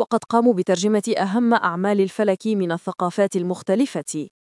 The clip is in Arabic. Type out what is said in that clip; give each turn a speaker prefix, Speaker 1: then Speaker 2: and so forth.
Speaker 1: وقد قاموا بترجمة أهم أعمال الفلك من الثقافات المختلفة.